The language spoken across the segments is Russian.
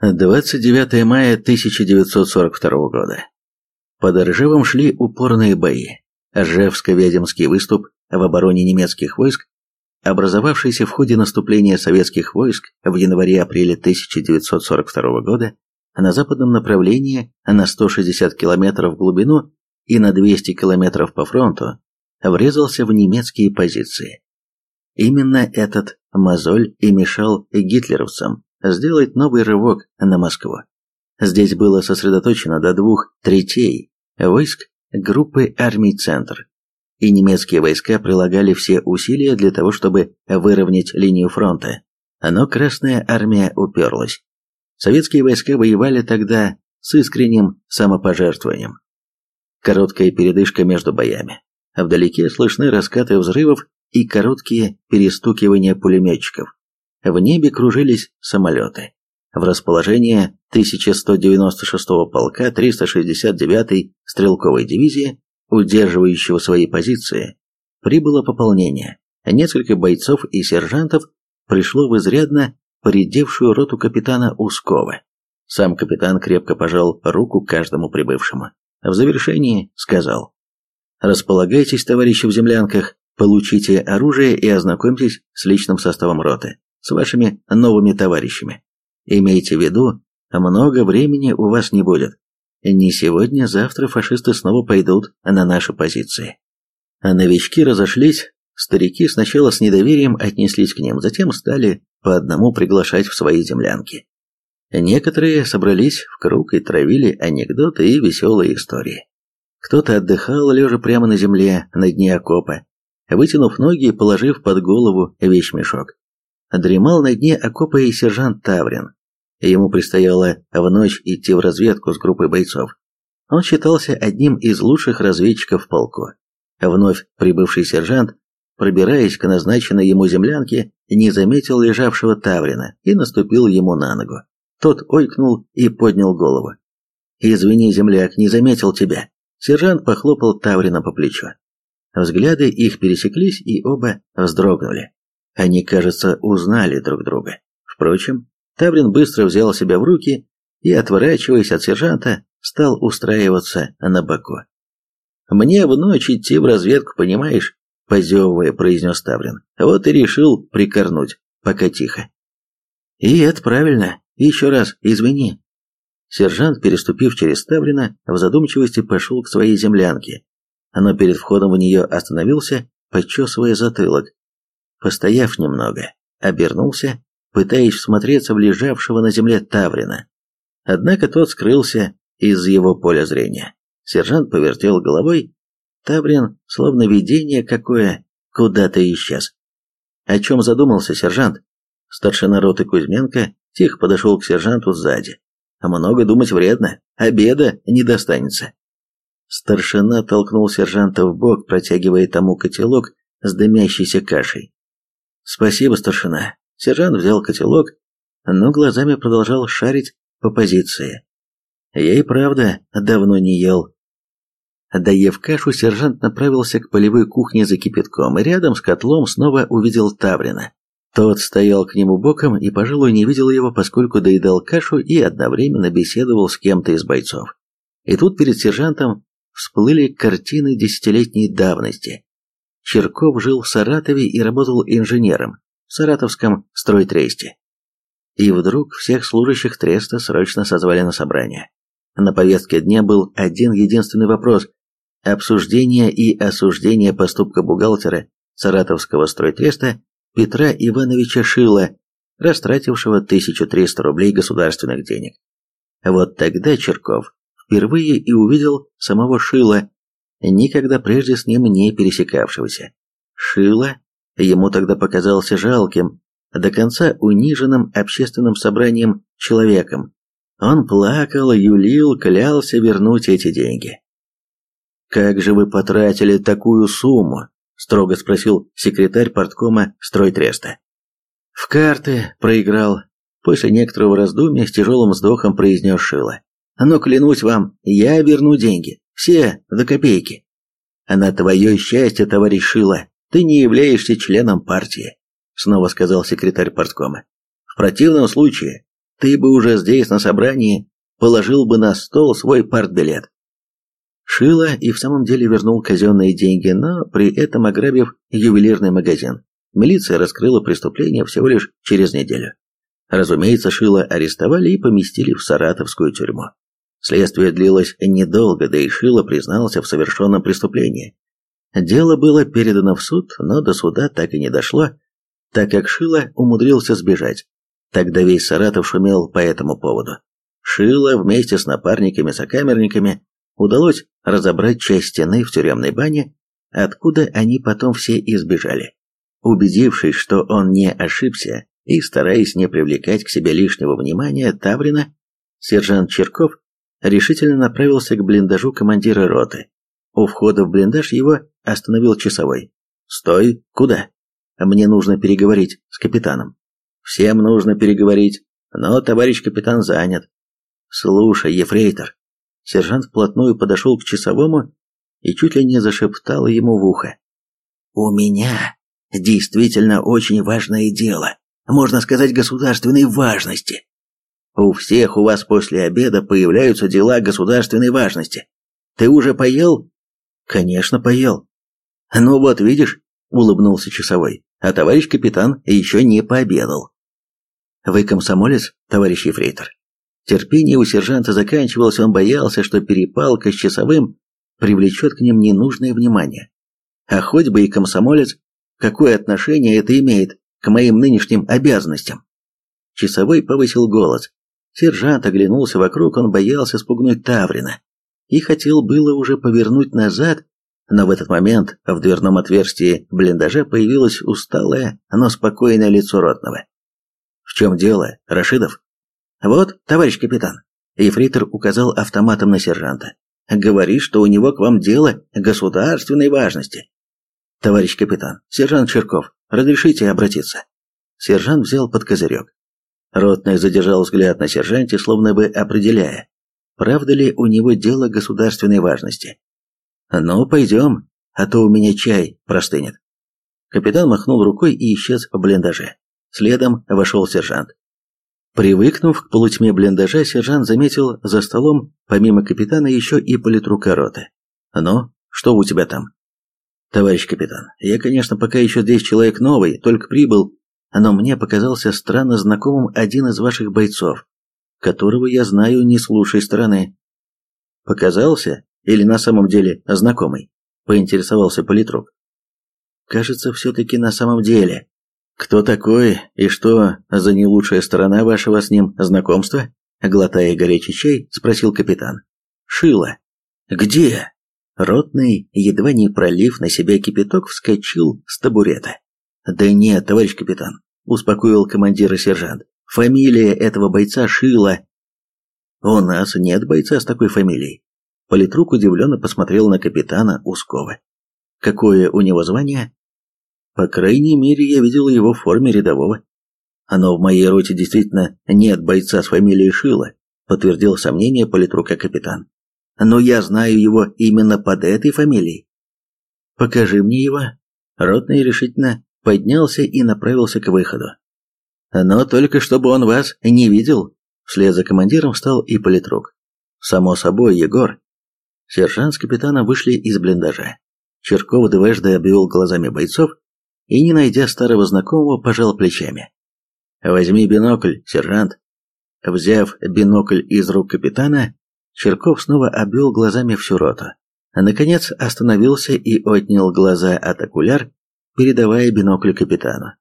29 мая 1942 года. Под Ржевом шли упорные бои. Ржевско-Вяземский выступ в обороне немецких войск, образовавшийся в ходе наступления советских войск в январе-апреле 1942 года на западном направлении на 160 километров в глубину и на 200 километров по фронту, врезался в немецкие позиции. Именно этот мозоль и мешал гитлеровцам сделать новый рывок на Москву. Здесь было сосредоточено до двух третей войск группы армий «Центр», и немецкие войска прилагали все усилия для того, чтобы выровнять линию фронта. Но Красная армия уперлась. Советские войска воевали тогда с искренним самопожертвованием. Короткая передышка между боями. Вдалеке слышны раскаты взрывов и короткие перестукивания пулеметчиков. В небе кружились самолеты. В расположение 1196-го полка 369-й стрелковой дивизии, удерживающего свои позиции, прибыло пополнение. Несколько бойцов и сержантов пришло в изрядно поредевшую роту капитана Ускова. Сам капитан крепко пожал руку каждому прибывшему. В завершении сказал «Располагайтесь, товарищи в землянках, получите оружие и ознакомьтесь с личным составом роты с вашими новыми товарищами. Имейте в виду, много времени у вас не будет. Не сегодня, завтра фашисты снова пойдут на наши позиции. А новички разошлись, старики сначала с недоверием отнеслись к ним, затем стали по одному приглашать в свои землянки. Некоторые собрались в круг и травили анекдоты и веселые истории. Кто-то отдыхал, лежа прямо на земле, на дне окопа, вытянув ноги и положив под голову вещмешок дремал на дне окопа и сержант Таврин. Ему предстояло в ночь идти в разведку с группой бойцов. Он считался одним из лучших разведчиков в полку. Вновь прибывший сержант, пробираясь к назначенной ему землянке, не заметил лежавшего Таврина и наступил ему на ногу. Тот ойкнул и поднял голову. «Извини, земляк, не заметил тебя». Сержант похлопал Таврина по плечу. Взгляды их пересеклись, и оба вздрогнули. Они, кажется, узнали друг друга. Впрочем, Таврин быстро взял себя в руки и, отворачиваясь от сержанта, стал устраиваться на боку. «Мне в ночь идти в разведку, понимаешь?» – позевывая, произнес Таврин. «Вот и решил прикорнуть, пока тихо». «И это правильно. Еще раз извини». Сержант, переступив через Таврина, в задумчивости пошел к своей землянке, но перед входом в нее остановился, подчесывая затылок, Постояв немного, обернулся, пытаясь всмотреться в лежавшего на земле Таврина. Однако тот скрылся из его поля зрения. Сержант повертел головой. Таврин, словно видение какое, куда-то исчез. О чем задумался сержант? Старшина роты Кузьменко тихо подошел к сержанту сзади. Много думать вредно, обеда не достанется. Старшина толкнул сержанта в бок, протягивая тому котелок с дымящейся кашей. «Спасибо, старшина». Сержант взял котелок, но глазами продолжал шарить по позиции. Я и правда давно не ел. Доев кашу, сержант направился к полевой кухне за кипятком и рядом с котлом снова увидел Таврина. Тот стоял к нему боком и, пожалуй, не видел его, поскольку доедал кашу и одновременно беседовал с кем-то из бойцов. И тут перед сержантом всплыли картины десятилетней давности. Черков жил в Саратове и работал инженером в Саратовском стройтресте. И вдруг всех служащих треста срочно созвали на собрание. На повестке дня был один единственный вопрос – обсуждение и осуждение поступка бухгалтера Саратовского стройтреста Петра Ивановича Шила, растратившего 1300 рублей государственных денег. Вот тогда Черков впервые и увидел самого Шила, никогда прежде с ним не пересекавшегося. Шило ему тогда показался жалким, до конца униженным общественным собранием человеком. Он плакал, юлил, клялся вернуть эти деньги. «Как же вы потратили такую сумму?» – строго спросил секретарь порткома стройтреста. «В карты проиграл», – после некоторого раздумья с тяжелым вздохом произнес Шило. «Но клянусь вам, я верну деньги. Все до копейки. А на твое счастье, товарищ Шила, ты не являешься членом партии, снова сказал секретарь парткома. В противном случае ты бы уже здесь, на собрании, положил бы на стол свой партбилет. Шило и в самом деле вернул казенные деньги, но при этом ограбив ювелирный магазин. Милиция раскрыла преступление всего лишь через неделю. Разумеется, Шило арестовали и поместили в саратовскую тюрьму. Следствие длилось недолго, да и Шило признался в совершенном преступлении. Дело было передано в суд, но до суда так и не дошло, так как Шило умудрился сбежать. Тогда весь Саратов шумел по этому поводу. Шило вместе с напарниками-сокамерниками удалось разобрать часть стены в тюремной бане, откуда они потом все избежали. Убедившись, что он не ошибся, и стараясь не привлекать к себе лишнего внимания Таврина, сержант Черков решительно направился к блиндажу командира роты. У входа в блиндаж его остановил часовой. «Стой! Куда?» «Мне нужно переговорить с капитаном». «Всем нужно переговорить, но товарищ капитан занят». «Слушай, ефрейтор». Сержант вплотную подошел к часовому и чуть ли не зашептал ему в ухо. «У меня действительно очень важное дело, можно сказать, государственной важности. У всех у вас после обеда появляются дела государственной важности. Ты уже поел? Конечно, поел. Ну вот, видишь, улыбнулся часовой, а товарищ капитан еще не пообедал. Вы комсомолец, товарищ ефрейтор? Терпение у сержанта заканчивалось, он боялся, что перепалка с часовым привлечет к ним ненужное внимание. А хоть бы и комсомолец, какое отношение это имеет к моим нынешним обязанностям? Часовой повысил голос. Сержант оглянулся вокруг, он боялся спугнуть Таврина и хотел было уже повернуть назад, но в этот момент в дверном отверстии блиндажа появилось усталое, но спокойное лицо ротного. «В чем дело, Рашидов?» «Вот, товарищ капитан», — ефрейтор указал автоматом на сержанта. «Говорит, что у него к вам дело государственной важности». «Товарищ капитан, сержант Черков, разрешите обратиться?» Сержант взял под козырек. Ротный задержал взгляд на сержанте, словно бы определяя, правда ли у него дело государственной важности. «Ну, пойдем, а то у меня чай простынет». Капитан махнул рукой и исчез в блиндаже. Следом вошел сержант. Привыкнув к полутьме блиндажа, сержант заметил за столом, помимо капитана, еще и политрука роты. «Ну, что у тебя там?» «Товарищ капитан, я, конечно, пока еще здесь человек новый, только прибыл но мне показался странно знакомым один из ваших бойцов, которого я знаю не с лучшей стороны. Показался или на самом деле знакомый? Поинтересовался политрук. Кажется, все-таки на самом деле. Кто такой и что за не лучшая сторона вашего с ним знакомства? Глотая горячий чай, спросил капитан. Шила. Где? Ротный, едва не пролив на себя кипяток, вскочил с табурета. «Да нет, товарищ капитан», – успокоил командира сержант. «Фамилия этого бойца Шила». «У нас нет бойца с такой фамилией». Политрук удивленно посмотрел на капитана Ускова. «Какое у него звание?» «По крайней мере, я видел его в форме рядового». «Но в моей роте действительно нет бойца с фамилией Шила», подтвердил сомнение политрука капитан. «Но я знаю его именно под этой фамилией». «Покажи мне его». Ротный решительно поднялся и направился к выходу. «Но только чтобы он вас не видел», вслед за командиром встал и политрук. «Само собой, Егор». Сержант с капитаном вышли из блиндажа. Черков дважды обвел глазами бойцов и, не найдя старого знакомого, пожал плечами. «Возьми бинокль, сержант». Взяв бинокль из рук капитана, Черков снова обвел глазами всю роту. Наконец остановился и отнял глаза от окуляр, передавая бинокль капитану.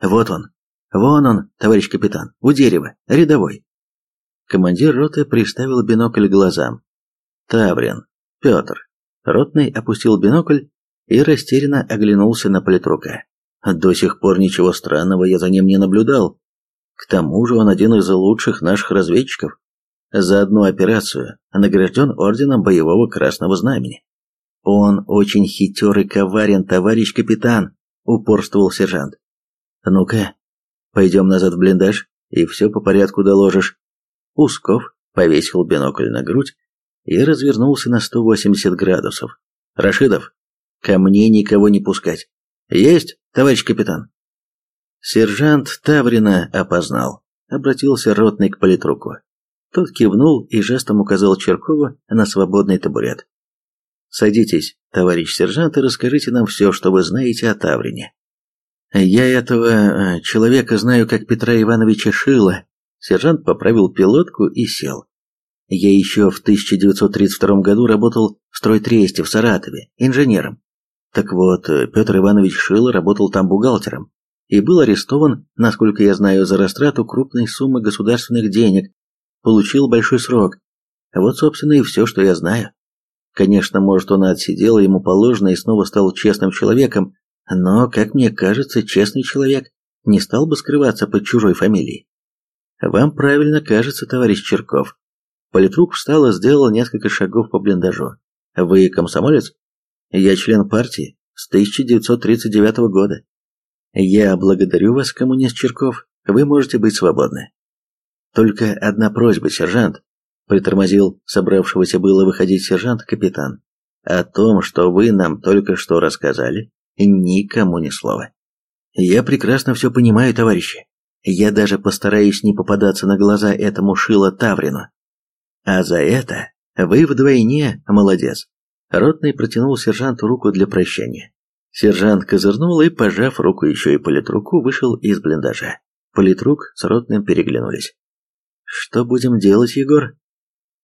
«Вот он, вон он, товарищ капитан, у дерева, рядовой». Командир роты приставил бинокль глазам. «Таврин, Петр». Ротный опустил бинокль и растерянно оглянулся на политрука. До сих пор ничего странного я за ним не наблюдал. К тому же он один из лучших наших разведчиков. За одну операцию награжден орденом боевого красного знамени. «Он очень хитер и коварен, товарищ капитан», — упорствовал сержант. «Ну-ка, пойдем назад в блиндаж, и все по порядку доложишь». Усков повесил бинокль на грудь и развернулся на 180 градусов. «Рашидов, ко мне никого не пускать». «Есть, товарищ капитан». Сержант Таврина опознал. обратился ротный к политруку. Тот кивнул и жестом указал Черкову на свободный табурет. «Садитесь, товарищ сержант, и расскажите нам все, что вы знаете о Таврине». «Я этого э, человека знаю как Петра Ивановича Шила». Сержант поправил пилотку и сел. «Я еще в 1932 году работал в стройтресте в Саратове, инженером. Так вот, э, Петр Иванович Шило работал там бухгалтером и был арестован, насколько я знаю, за растрату крупной суммы государственных денег, получил большой срок. Вот, собственно, и все, что я знаю. Конечно, может, он отсидел ему положено и снова стал честным человеком, но, как мне кажется, честный человек не стал бы скрываться под чужой фамилией. Вам правильно кажется, товарищ Черков. Политрук встал и сделал несколько шагов по блиндажу. Вы комсомолец? Я член партии с 1939 года. Я благодарю вас, коммунист Черков. Вы можете быть свободны. Только одна просьба, сержант, притормозил собравшегося было выходить сержант-капитан. О том, что вы нам только что рассказали, никому ни слова. Я прекрасно все понимаю, товарищи. Я даже постараюсь не попадаться на глаза этому шило Таврину. А за это вы вдвойне молодец. Ротный протянул сержанту руку для прощания. Сержант козырнул и, пожав руку еще и политруку, вышел из блиндажа. Политрук с Ротным переглянулись. «Что будем делать, Егор?»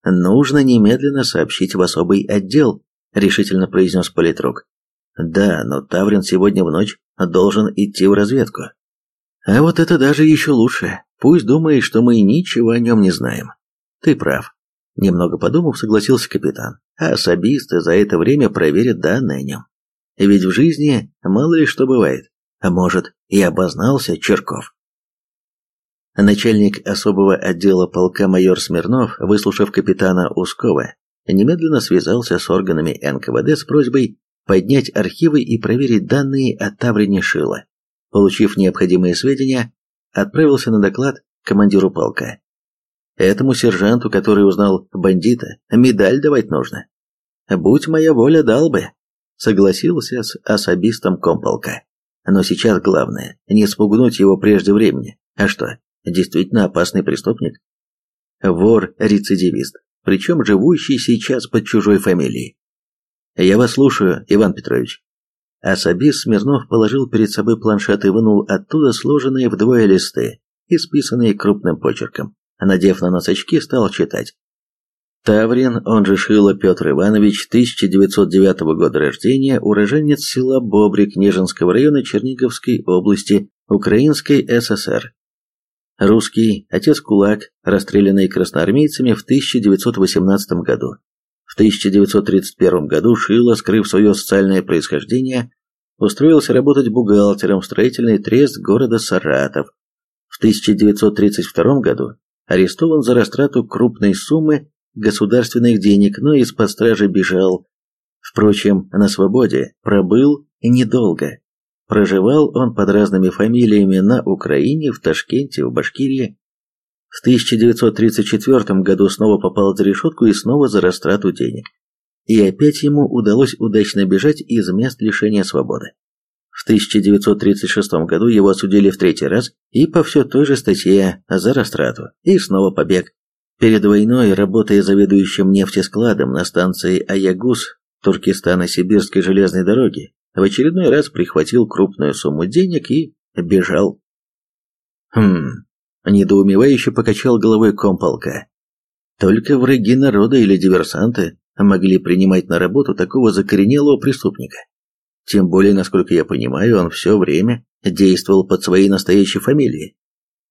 «Нужно немедленно сообщить в особый отдел», — решительно произнес политрук. Да, но Таврин сегодня в ночь должен идти в разведку. А вот это даже еще лучше. Пусть думает, что мы ничего о нем не знаем. Ты прав. Немного подумав, согласился капитан. А особисты за это время проверят данные о нем. Ведь в жизни мало ли что бывает. А может, и обознался Черков. Начальник особого отдела полка майор Смирнов, выслушав капитана Ускова, немедленно связался с органами НКВД с просьбой поднять архивы и проверить данные о Таврине Шила. Получив необходимые сведения, отправился на доклад командиру полка. Этому сержанту, который узнал бандита, медаль давать нужно. Будь моя воля, дал бы. Согласился с особистом комполка. Но сейчас главное, не спугнуть его прежде времени. А что, действительно опасный преступник? Вор-рецидивист, причем живущий сейчас под чужой фамилией. «Я вас слушаю, Иван Петрович». Особист Смирнов положил перед собой планшет и вынул оттуда сложенные вдвое листы, исписанные крупным почерком. Надев на нос очки, стал читать. Таврин, он же Шило Петр Иванович, 1909 года рождения, уроженец села Бобрик Нежинского района Черниговской области, Украинской ССР. Русский, отец кулак, расстрелянный красноармейцами в 1918 году. В 1931 году Шило, скрыв свое социальное происхождение, устроился работать бухгалтером в строительный трест города Саратов. В 1932 году арестован за растрату крупной суммы государственных денег, но из-под стражи бежал. Впрочем, на свободе пробыл недолго. Проживал он под разными фамилиями на Украине, в Ташкенте, в Башкирии, в 1934 году снова попал за решетку и снова за растрату денег. И опять ему удалось удачно бежать из мест лишения свободы. В 1936 году его осудили в третий раз и по все той же статье за растрату, и снова побег. Перед войной, работая заведующим нефтескладом на станции Аягус Туркестано-Сибирской железной дороги, в очередной раз прихватил крупную сумму денег и бежал. Хм, Недоумевающе покачал головой комполка. Только враги народа или диверсанты могли принимать на работу такого закоренелого преступника. Тем более, насколько я понимаю, он все время действовал под своей настоящей фамилией.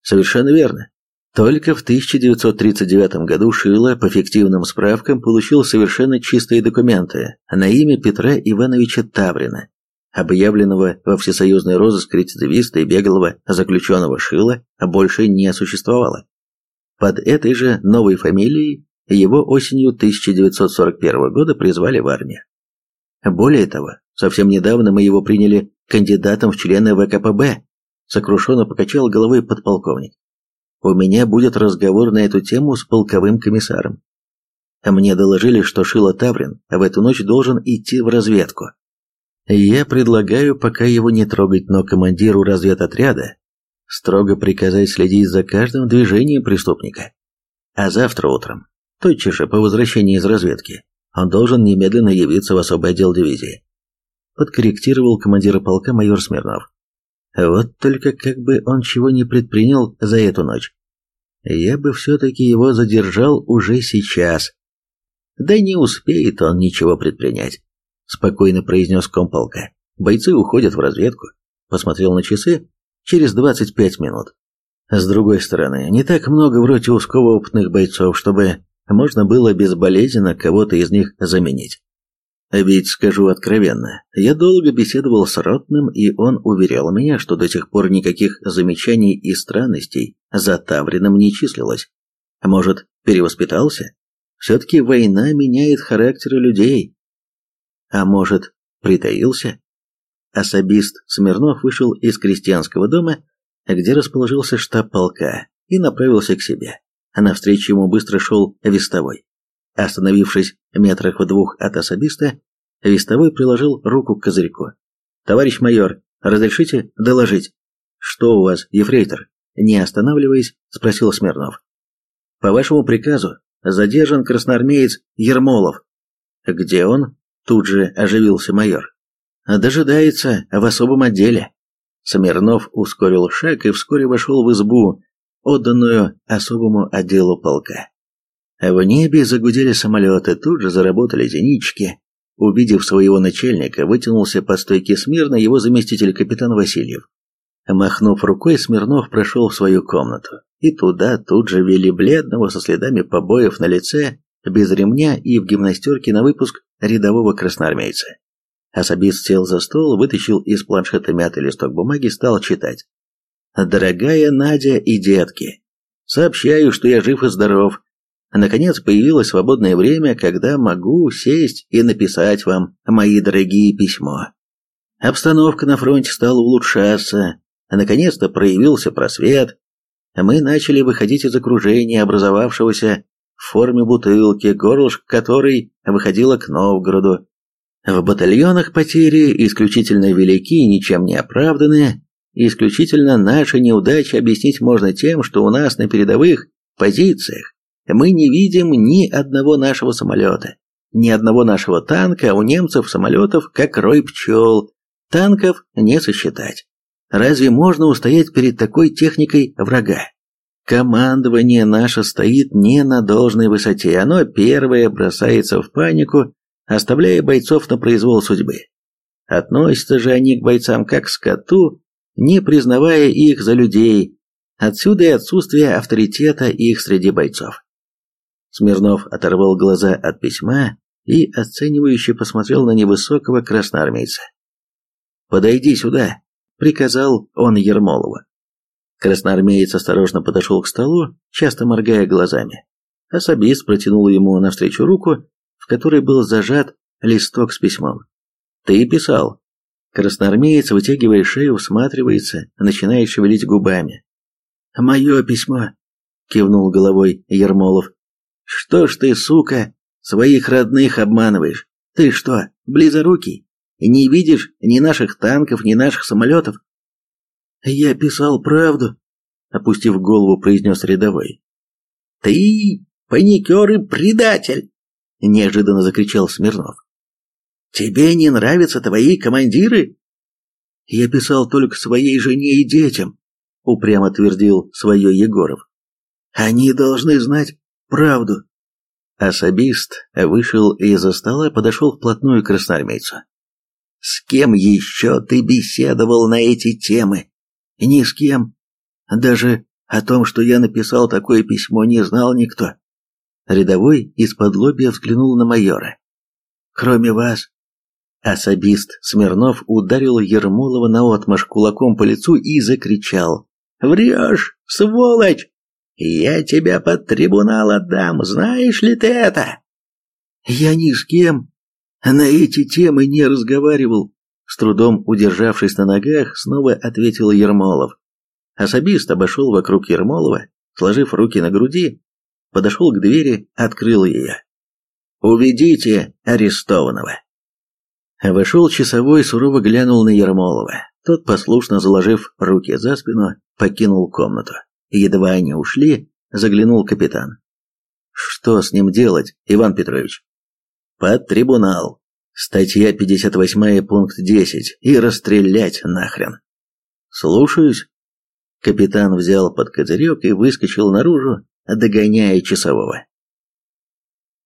Совершенно верно. Только в 1939 году Шило по фиктивным справкам получил совершенно чистые документы на имя Петра Ивановича Таврина, объявленного во всесоюзный розыск рецидивиста и беглого заключенного Шила больше не существовало. Под этой же новой фамилией его осенью 1941 года призвали в армию. Более того, совсем недавно мы его приняли кандидатом в члены ВКПБ, сокрушенно покачал головой подполковник. У меня будет разговор на эту тему с полковым комиссаром. Мне доложили, что Шила Таврин в эту ночь должен идти в разведку. Я предлагаю пока его не трогать, но командиру разведотряда строго приказать следить за каждым движением преступника. А завтра утром, тотчас же по возвращении из разведки, он должен немедленно явиться в особый отдел дивизии. Подкорректировал командира полка майор Смирнов. Вот только как бы он чего не предпринял за эту ночь. Я бы все-таки его задержал уже сейчас. Да не успеет он ничего предпринять, спокойно произнес комполка. Бойцы уходят в разведку. Посмотрел на часы. Через 25 минут. С другой стороны, не так много в роте опытных бойцов, чтобы можно было безболезненно кого-то из них заменить. Ведь, скажу откровенно, я долго беседовал с Ротным, и он уверял меня, что до сих пор никаких замечаний и странностей за Таврином не числилось. Может, перевоспитался? Все-таки война меняет характеры людей. А может, притаился? Особист Смирнов вышел из крестьянского дома, где расположился штаб полка, и направился к себе. А навстречу ему быстро шел вестовой. Остановившись метрах в двух от особиста, вестовой приложил руку к козырьку. «Товарищ майор, разрешите доложить?» «Что у вас, ефрейтор?» Не останавливаясь, спросил Смирнов. «По вашему приказу задержан красноармеец Ермолов». «Где он?» Тут же оживился майор. «Дожидается в особом отделе». Смирнов ускорил шаг и вскоре вошел в избу, отданную особому отделу полка. В небе загудели самолеты, тут же заработали зенитчики. Увидев своего начальника, вытянулся по стойке смирно его заместитель капитан Васильев. Махнув рукой, Смирнов прошел в свою комнату, и туда тут же вели бледного со следами побоев на лице, без ремня и в гимнастерке на выпуск рядового красноармейца. Особист сел за стол, вытащил из планшета мятый листок бумаги, стал читать. «Дорогая Надя и детки, сообщаю, что я жив и здоров, Наконец появилось свободное время, когда могу сесть и написать вам, мои дорогие, письмо. Обстановка на фронте стала улучшаться, наконец-то проявился просвет. Мы начали выходить из окружения, образовавшегося в форме бутылки, горлышко которой выходило к Новгороду. В батальонах потери исключительно велики и ничем не оправданы. Исключительно наши неудачи объяснить можно тем, что у нас на передовых позициях мы не видим ни одного нашего самолета, ни одного нашего танка, а у немцев самолетов как рой пчел. Танков не сосчитать. Разве можно устоять перед такой техникой врага? Командование наше стоит не на должной высоте, оно первое бросается в панику, оставляя бойцов на произвол судьбы. Относятся же они к бойцам как к скоту, не признавая их за людей. Отсюда и отсутствие авторитета их среди бойцов. Смирнов оторвал глаза от письма и оценивающе посмотрел на невысокого красноармейца. «Подойди сюда», — приказал он Ермолову. Красноармеец осторожно подошел к столу, часто моргая глазами. Особист протянул ему навстречу руку, в которой был зажат листок с письмом. «Ты писал». Красноармеец, вытягивая шею, всматривается, начинает шевелить губами. «Мое письмо», — кивнул головой Ермолов. Что ж ты, сука, своих родных обманываешь? Ты что, близорукий? Не видишь ни наших танков, ни наших самолетов? Я писал правду, опустив голову, произнес рядовой. Ты паникер и предатель! Неожиданно закричал Смирнов. Тебе не нравятся твои командиры? Я писал только своей жене и детям, упрямо твердил свое Егоров. Они должны знать, правду. Особист вышел из-за стола, подошел вплотную к красноармейцу. «С кем еще ты беседовал на эти темы?» «Ни с кем. Даже о том, что я написал такое письмо, не знал никто». Рядовой из-под лобья взглянул на майора. «Кроме вас». Особист Смирнов ударил Ермолова наотмашь кулаком по лицу и закричал. «Врешь, сволочь! Я тебя под трибунал отдам, знаешь ли ты это? Я ни с кем на эти темы не разговаривал. С трудом удержавшись на ногах, снова ответил Ермолов. Особист обошел вокруг Ермолова, сложив руки на груди, подошел к двери, открыл ее. «Уведите арестованного!» Вошел часовой, сурово глянул на Ермолова. Тот, послушно заложив руки за спину, покинул комнату. Едва они ушли, заглянул капитан. «Что с ним делать, Иван Петрович?» «Под трибунал. Статья 58, пункт 10. И расстрелять нахрен». «Слушаюсь». Капитан взял под козырек и выскочил наружу, догоняя часового.